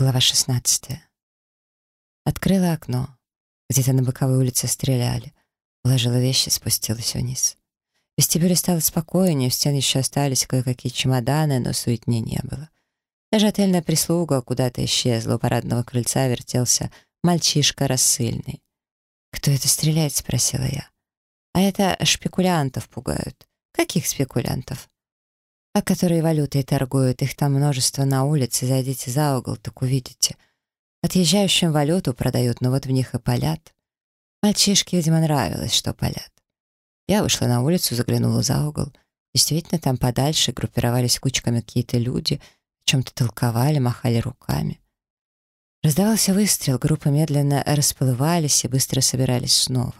Глава 16. Открыла окно. Где-то на боковой улице стреляли. Уложила вещи, спустилась вниз. В вестибюле стало спокойнее, в стены еще остались кое-какие чемоданы, но суетни не было. Даже отельная прислуга куда-то исчезла. У парадного крыльца вертелся мальчишка рассыльный. «Кто это стреляет?» — спросила я. «А это шпекулянтов пугают». «Каких спекулянтов?» А которые валютой торгуют, их там множество на улице, зайдите за угол, так увидите. Отъезжающим валюту продают, но вот в них и палят. Мальчишке, видимо, нравилось, что палят. Я вышла на улицу, заглянула за угол. Действительно, там подальше группировались кучками какие-то люди, о чем-то толковали, махали руками. Раздавался выстрел, группы медленно расплывались и быстро собирались снова.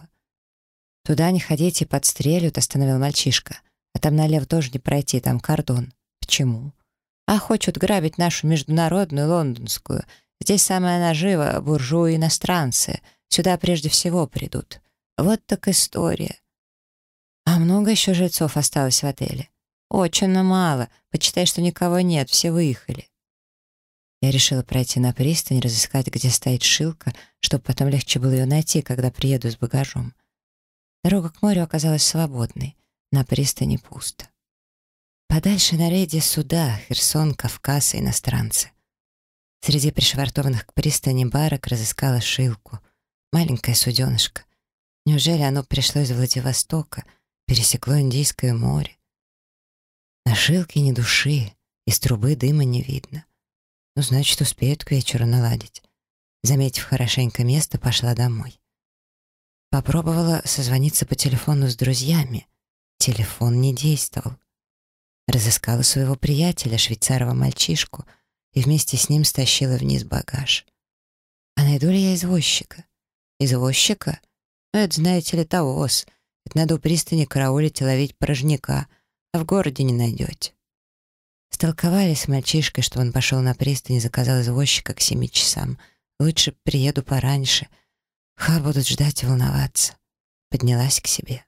«Туда не ходите, подстрелят», — остановил мальчишка. А там налево тоже не пройти, там кордон. Почему? А хочут грабить нашу международную лондонскую. Здесь самая нажива, буржуи иностранцы. Сюда прежде всего придут. Вот так история. А много еще жильцов осталось в отеле? Очень мало. Почитай, что никого нет, все выехали. Я решила пройти на пристань, разыскать, где стоит шилка, чтобы потом легче было ее найти, когда приеду с багажом. Дорога к морю оказалась свободной. На пристани пусто. Подальше на рейде суда, Херсон, Кавказ и иностранцы. Среди пришвартованных к пристани барок разыскала шилку. Маленькое суденышко. Неужели оно пришло из Владивостока, пересекло Индийское море? На шилке ни души, из трубы дыма не видно. Ну, значит, успеют к вечеру наладить. Заметив хорошенько место, пошла домой. Попробовала созвониться по телефону с друзьями — Телефон не действовал. Разыскала своего приятеля, швейцарова мальчишку, и вместе с ним стащила вниз багаж. А найду ли я извозчика? Извозчика? Это, знаете ли, тавоз. Это надо у пристани караулить и ловить порожняка, а в городе не найдете. Столковались с мальчишкой, что он пошел на пристань и заказал извозчика к семи часам. Лучше приеду пораньше. Ха, будут ждать и волноваться. Поднялась к себе.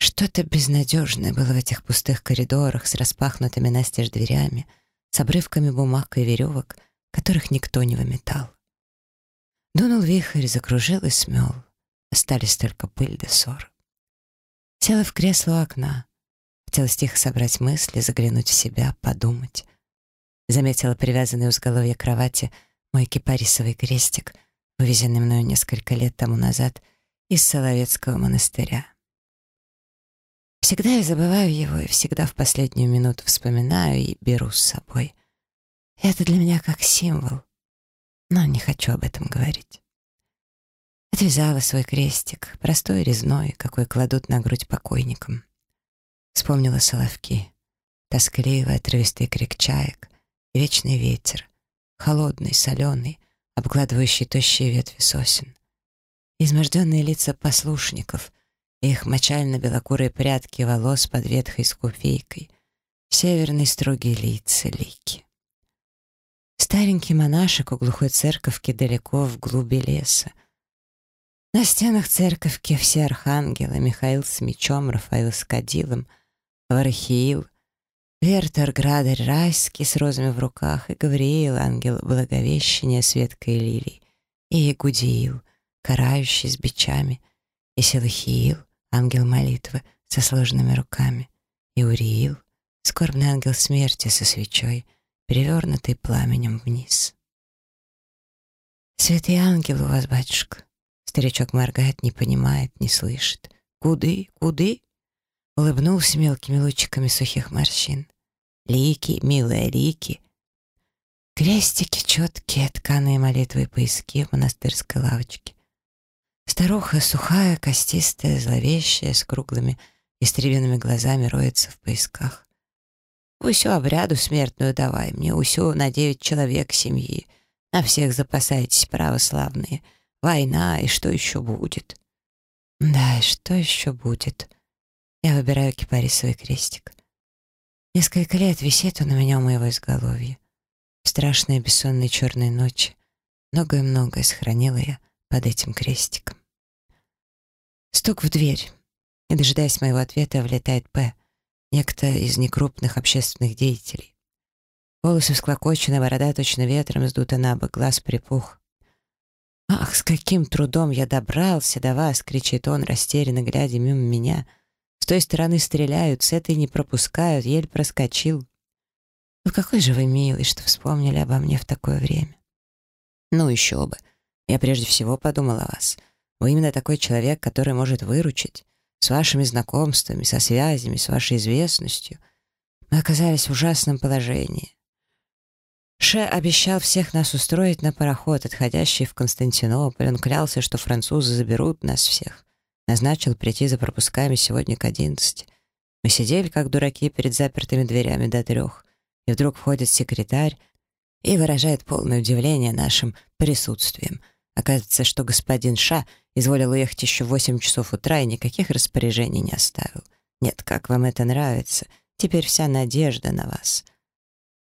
Что-то безнадежное было в этих пустых коридорах с распахнутыми настежь дверями, с обрывками бумаг и веревок, которых никто не выметал. Дунул вихрь, закружил и смел. Остались только пыль да ссор. Села в кресло у окна. Хотелось тихо собрать мысли, заглянуть в себя, подумать. Заметила привязанный у изголовья кровати мой кипарисовый крестик, вывезенный мною несколько лет тому назад из Соловецкого монастыря. Всегда я забываю его и всегда в последнюю минуту вспоминаю и беру с собой. это для меня как символ, но не хочу об этом говорить. Отвязала свой крестик, простой резной, какой кладут на грудь покойникам. Вспомнила соловки, тоскливый отрывистый крик чаек, вечный ветер, холодный, соленый, обгладывающий тощие ветви сосен. Изможденные лица послушников — их мочально-белокурые прядки волос под ветхой скуфейкой, северные строгие лица лики. Старенький монашек у глухой церковки далеко в глуби леса. На стенах церковки все архангелы, Михаил с мечом, Рафаил с кадилом, Варахиил, Вертер, Градарь, Райский с розами в руках, и Гавриил, ангел благовещения с веткой лилий, и Ягудиил, карающий с бичами, и Силахиил, ангел молитвы со сложными руками, и Уриил, скорбный ангел смерти со свечой, перевернутый пламенем вниз. «Святый ангел у вас, батюшка!» Старичок моргает, не понимает, не слышит. «Куды? Куды?» Улыбнулся мелкими лучиками сухих морщин. «Лики, милые лики!» Крестики четкие, тканые молитвы и поиски в монастырской лавочке. Старуха сухая, костистая, зловещая, с круглыми истребенными глазами роется в поисках. «Усю обряду смертную давай мне, усю на девять человек семьи. На всех запасайтесь, православные. Война, и что еще будет?» «Да, и что еще будет?» Я выбираю кипарисовый крестик. Несколько лет висит он у меня у моего изголовья. В страшные бессонные черные ночи многое-многое сохранила я под этим крестиком. Стук в дверь. Не дожидаясь моего ответа, влетает П. Некто из некрупных общественных деятелей. Волосы всклокочены, борода точно ветром сдута на бок, глаз припух. «Ах, с каким трудом я добрался до вас!» — кричит он, растерянно глядя мимо меня. «С той стороны стреляют, с этой не пропускают, еле проскочил». «Ну какой же вы милый, что вспомнили обо мне в такое время!» «Ну еще бы! Я прежде всего подумал о вас. Вы именно такой человек, который может выручить. С вашими знакомствами, со связями, с вашей известностью. Мы оказались в ужасном положении. Ше обещал всех нас устроить на пароход, отходящий в Константинополь. Он клялся, что французы заберут нас всех. Назначил прийти за пропусками сегодня к одиннадцати. Мы сидели, как дураки, перед запертыми дверями до трех. И вдруг входит секретарь и выражает полное удивление нашим присутствием. Оказывается, что господин Ша изволил уехать еще в восемь часов утра и никаких распоряжений не оставил. Нет, как вам это нравится? Теперь вся надежда на вас.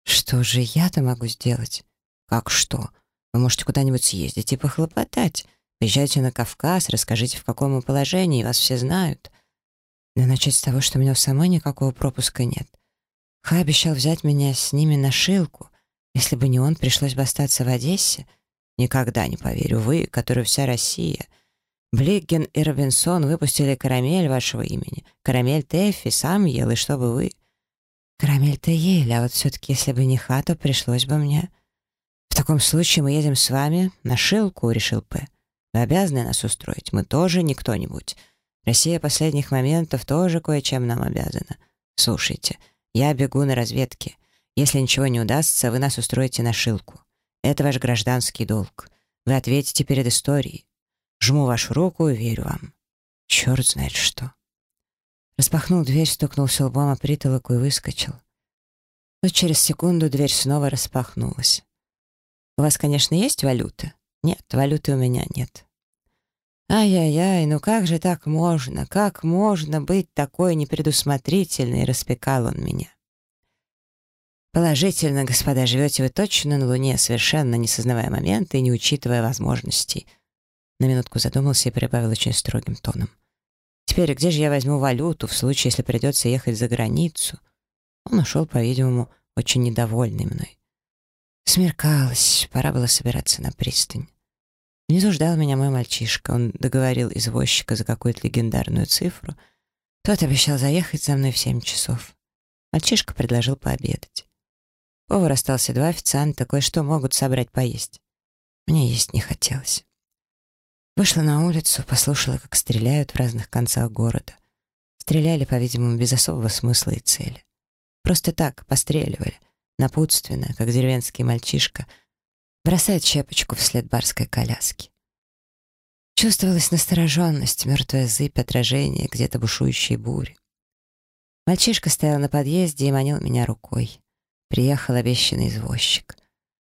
Что же я-то могу сделать? Как что? Вы можете куда-нибудь съездить и похлопотать. Приезжайте на Кавказ, расскажите, в каком мы положении, вас все знают. Но начать с того, что у меня самой никакого пропуска нет. Ха обещал взять меня с ними на шилку. Если бы не он, пришлось бы остаться в Одессе. Никогда не поверю. Вы, который вся Россия. Блигген и Робинсон выпустили карамель вашего имени. Карамель Тэффи сам ел, и что бы вы... Карамель-то ели, а вот все-таки, если бы не хата, пришлось бы мне... В таком случае мы едем с вами на шилку, решил П. Вы обязаны нас устроить. Мы тоже не кто-нибудь. Россия последних моментов тоже кое-чем нам обязана. Слушайте, я бегу на разведке. Если ничего не удастся, вы нас устроите на шилку. Это ваш гражданский долг. Вы ответите перед историей. Жму вашу руку и верю вам. Черт знает что. Распахнул дверь, стукнулся лбом о притолоку и выскочил. Но через секунду дверь снова распахнулась. «У вас, конечно, есть валюта?» «Нет, валюты у меня нет». «Ай-яй-яй, ну как же так можно? Как можно быть такой непредусмотрительной?» — распекал он меня. «Положительно, господа, живете вы точно на Луне, совершенно не сознавая моменты и не учитывая возможностей». На минутку задумался и прибавил очень строгим тоном. Теперь где же я возьму валюту в случае, если придется ехать за границу? Он ушел, по-видимому, очень недовольный мной. Смеркалось, пора было собираться на пристань. Внизу ждал меня мой мальчишка. Он договорил извозчика за какую-то легендарную цифру. Тот обещал заехать за мной в семь часов. Мальчишка предложил пообедать. Повар остался два официанта, кое-что могут собрать поесть. Мне есть не хотелось. Вышла на улицу, послушала, как стреляют в разных концах города. Стреляли, по-видимому, без особого смысла и цели. Просто так, постреливали, напутственно, как деревенский мальчишка, бросает щепочку вслед барской коляски. Чувствовалась настороженность, мертвая зыбь, отражение где-то бушующей бури. Мальчишка стоял на подъезде и манил меня рукой. Приехал обещанный извозчик.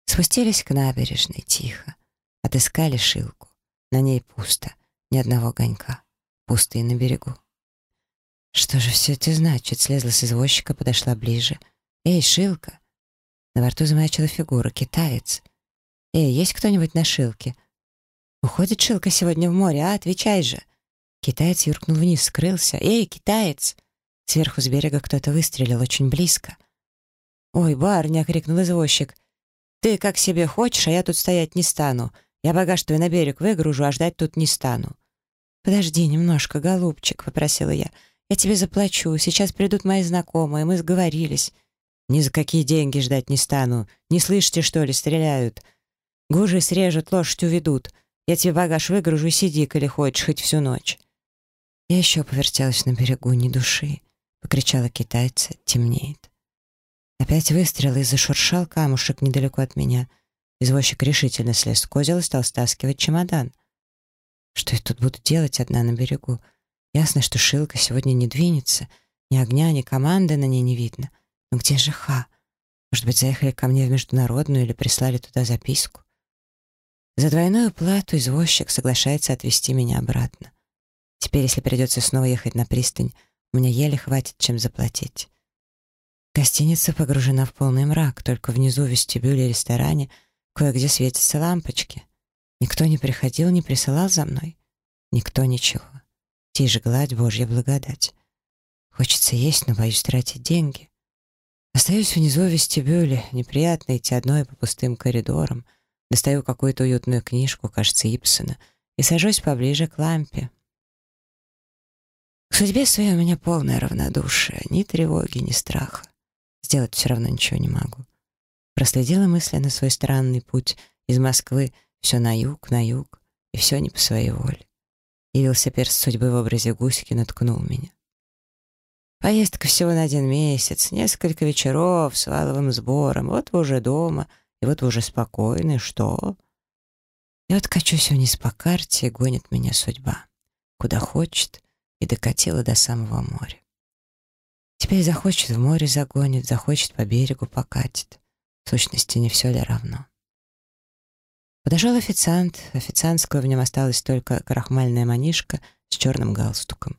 Спустились к набережной тихо. Отыскали шилку. На ней пусто, ни одного огонька. Пусто и на берегу. Что же все это значит? Слезла с извозчика, подошла ближе. «Эй, Шилка!» На борту замаячила фигура, китаец. «Эй, есть кто-нибудь на Шилке?» «Уходит Шилка сегодня в море, а? Отвечай же!» Китаец юркнул вниз, скрылся. «Эй, китаец!» Сверху с берега кто-то выстрелил очень близко. «Ой, барня!» — крикнул извозчик. «Ты как себе хочешь, а я тут стоять не стану. Я багаж твой на берег выгружу, а ждать тут не стану». «Подожди немножко, голубчик», — попросила я. «Я тебе заплачу. Сейчас придут мои знакомые, мы сговорились». «Ни за какие деньги ждать не стану. Не слышите, что ли, стреляют? Гужи срежут, лошадь уведут. Я тебе багаж выгружу и сиди, коли хочешь, хоть всю ночь». Я еще повертелась на берегу, ни души. Покричала китайца, темнеет. Опять выстрел и зашуршал камушек недалеко от меня — Извозчик решительно слез с козел и стал стаскивать чемодан. Что я тут буду делать одна на берегу? Ясно, что Шилка сегодня не двинется. Ни огня, ни команды на ней не видно. Но где же Ха? Может быть, заехали ко мне в международную или прислали туда записку? За двойную плату извозчик соглашается отвезти меня обратно. Теперь, если придется снова ехать на пристань, у меня еле хватит, чем заплатить. Гостиница погружена в полный мрак, только внизу в вестибюле ресторане — Кое-где светятся лампочки. Никто не приходил, не присылал за мной. Никто ничего. Тише гладь Божья благодать. Хочется есть, но боюсь тратить деньги. Остаюсь внизу в вестибюле, неприятно идти одной по пустым коридорам, достаю какую-то уютную книжку, кажется, Ипсона, и сажусь поближе к лампе. К судьбе своей у меня полное равнодушие, ни тревоги, ни страха. Сделать все равно ничего не могу. Проследила мысленно свой странный путь из Москвы все на юг, на юг, и все не по своей воле. Явился перст судьбы в образе гусики, наткнул меня. Поездка всего на один месяц, несколько вечеров с валовым сбором. Вот вы уже дома, и вот вы уже спокойны. Что? И вот качусь вниз по карте, гонит меня судьба. Куда хочет, и докатила до самого моря. Теперь захочет в море загонит, захочет по берегу покатит. В сущности, не все ли равно? Подошел официант. Официантского в нем осталась только крахмальная манишка с черным галстуком.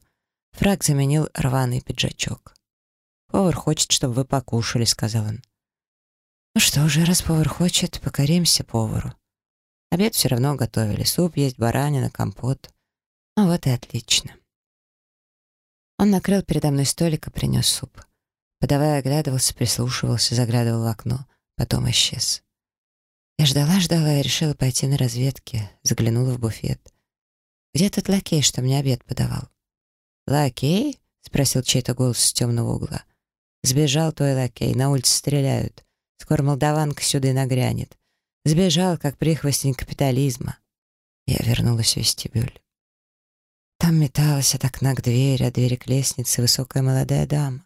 Фраг заменил рваный пиджачок. «Повар хочет, чтобы вы покушали», — сказал он. «Ну что же, раз повар хочет, покоримся повару. Обед все равно готовили. Суп есть, баранина, компот. Ну вот и отлично». Он накрыл передо мной столик и принес суп. Подавая, оглядывался, прислушивался, заглядывал в окно, потом исчез. Я ждала-ждала и решила пойти на разведки, заглянула в буфет. «Где тот лакей, что мне обед подавал?» «Лакей?» — спросил чей-то голос с темного угла. «Сбежал твой лакей, на улице стреляют. Скоро молдаванка сюда и нагрянет. Сбежал, как прихвостень капитализма». Я вернулась в вестибюль. Там металась от окна к двери, от двери к лестнице высокая молодая дама.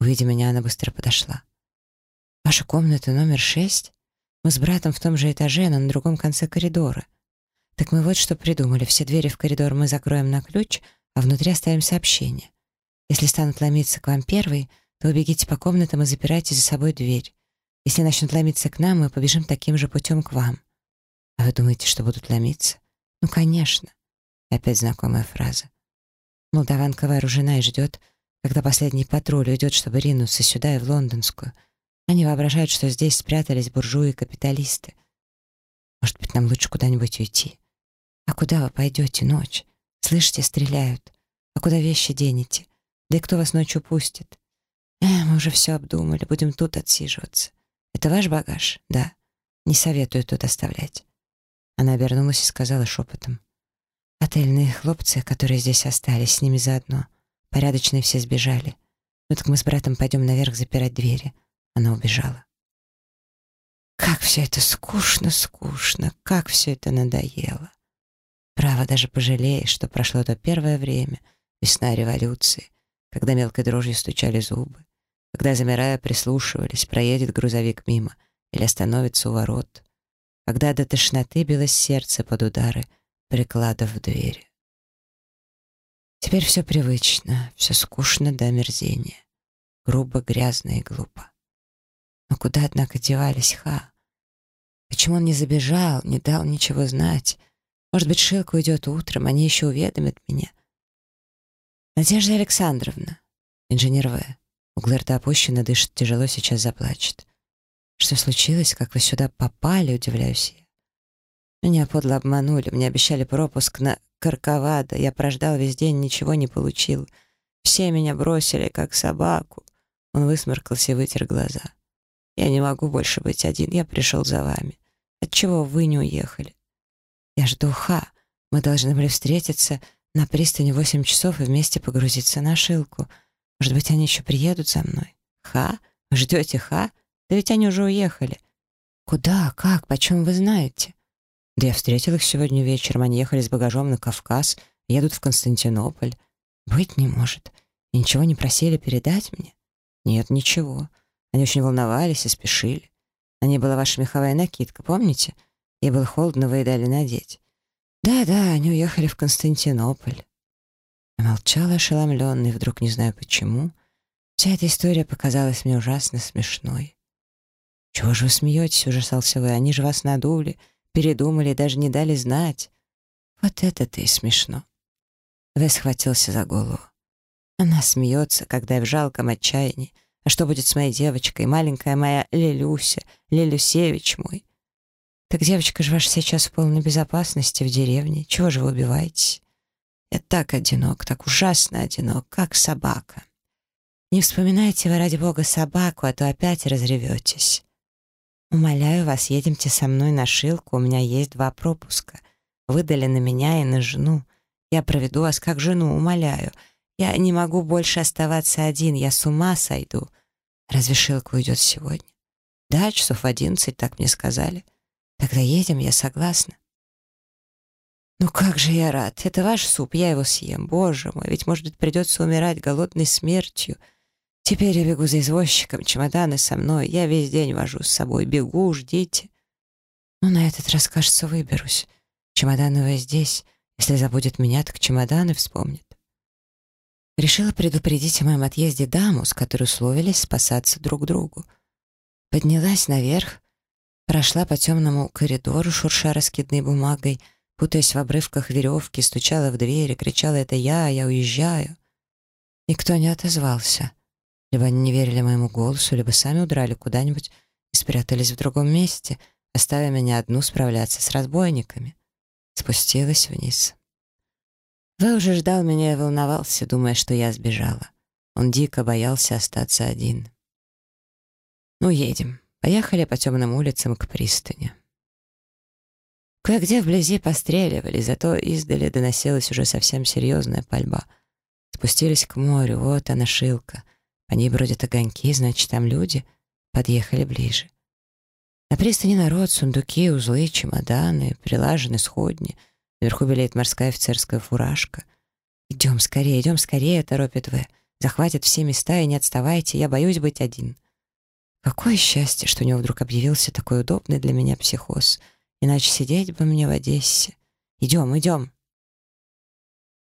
Увидя меня, она быстро подошла. «Ваша комната номер шесть? Мы с братом в том же этаже, но на другом конце коридора. Так мы вот что придумали. Все двери в коридор мы закроем на ключ, а внутри оставим сообщение. Если станут ломиться к вам первый, то убегите по комнатам и запирайте за собой дверь. Если начнут ломиться к нам, мы побежим таким же путем к вам. А вы думаете, что будут ломиться? Ну, конечно. Опять знакомая фраза. Молдаванка вооружена и ждет, когда последний патруль уйдет, чтобы ринуться сюда и в лондонскую. Они воображают, что здесь спрятались буржуи и капиталисты. Может быть, нам лучше куда-нибудь уйти? А куда вы пойдете ночь? Слышите, стреляют. А куда вещи денете? Да и кто вас ночью пустит? Э, мы уже все обдумали, будем тут отсиживаться. Это ваш багаж? Да. Не советую тут оставлять. Она обернулась и сказала шепотом. Отельные хлопцы, которые здесь остались, с ними заодно. Порядочные все сбежали. Ну так мы с братом пойдем наверх запирать двери. Она убежала. Как все это скучно, скучно, как все это надоело. Право, даже пожалеешь, что прошло то первое время, весна революции, когда мелкой дрожью стучали зубы, когда, замирая, прислушивались, проедет грузовик мимо или остановится у ворот, когда до тошноты билось сердце под удары — прикладов в двери. Теперь все привычно, все скучно до омерзения. Грубо, грязно и глупо. Но куда, однако, девались Ха? Почему он не забежал, не дал ничего знать? Может быть, Шилка уйдет утром, они еще уведомят меня. Надежда Александровна, инженер В. Углы рта опущены, дышит тяжело, сейчас заплачет. Что случилось? Как вы сюда попали, удивляюсь я. Меня подло обманули, мне обещали пропуск на Карковадо. Я прождал весь день, ничего не получил. Все меня бросили, как собаку. Он высморкался и вытер глаза. Я не могу больше быть один, я пришел за вами. Отчего вы не уехали? Я жду Ха. Мы должны были встретиться на пристани восемь часов и вместе погрузиться на шилку. Может быть, они еще приедут за мной? Ха? Ждете Ха? Да ведь они уже уехали. Куда? Как? Почем вы знаете? Да я встретил их сегодня вечером. Они ехали с багажом на Кавказ, едут в Константинополь. Быть не может. И ничего не просили передать мне? Нет, ничего. Они очень волновались и спешили. На ней была ваша меховая накидка, помните? Ей было холодно, вы дали надеть. Да-да, они уехали в Константинополь. Я молчала ошеломленный, вдруг не знаю почему. Вся эта история показалась мне ужасно смешной. «Чего же вы смеетесь?» — ужасался вы. «Они же вас надули передумали, даже не дали знать. Вот это-то и смешно. В схватился за голову. Она смеется, когда я в жалком отчаянии. А что будет с моей девочкой, маленькая моя Лелюся, Лелюсевич мой? Так девочка же ваша сейчас в полной безопасности в деревне. Чего же вы убиваетесь? Я так одинок, так ужасно одинок, как собака. Не вспоминайте вы, ради бога, собаку, а то опять разреветесь. Умоляю вас, едемте со мной на Шилку, у меня есть два пропуска. Выдали на меня и на жену. Я проведу вас как жену, умоляю. Я не могу больше оставаться один, я с ума сойду. Разве Шилка уйдет сегодня? Да, часов одиннадцать, так мне сказали. Тогда едем, я согласна. Ну как же я рад. Это ваш суп, я его съем. Боже мой, ведь, может быть, придется умирать голодной смертью. Теперь я бегу за извозчиком, чемоданы со мной. Я весь день вожу с собой. Бегу, ждите. Ну, на этот раз, кажется, выберусь. Чемодановая здесь. Если забудет меня, так чемоданы вспомнит. Решила предупредить о моем отъезде даму, с которой условились спасаться друг другу. Поднялась наверх, прошла по темному коридору, шурша раскидной бумагой, путаясь в обрывках веревки, стучала в дверь и кричала «Это я, я уезжаю». Никто не отозвался. Либо они не верили моему голосу, либо сами удрали куда-нибудь и спрятались в другом месте, оставив меня одну справляться с разбойниками. Спустилась вниз. Вэл уже ждал меня и волновался, думая, что я сбежала. Он дико боялся остаться один. «Ну, едем. Поехали по темным улицам к пристани». Кое-где вблизи постреливали, зато издали доносилась уже совсем серьезная пальба. Спустились к морю, вот она, шилка. Ней бродят огоньки, значит, там люди. Подъехали ближе. На пристани народ, сундуки, узлы, чемоданы, прилажены сходни. Наверху белеет морская офицерская фуражка. «Идем скорее, идем скорее», — торопит вы. «Захватят все места и не отставайте, я боюсь быть один». Какое счастье, что у него вдруг объявился такой удобный для меня психоз. Иначе сидеть бы мне в Одессе. Идем, идем.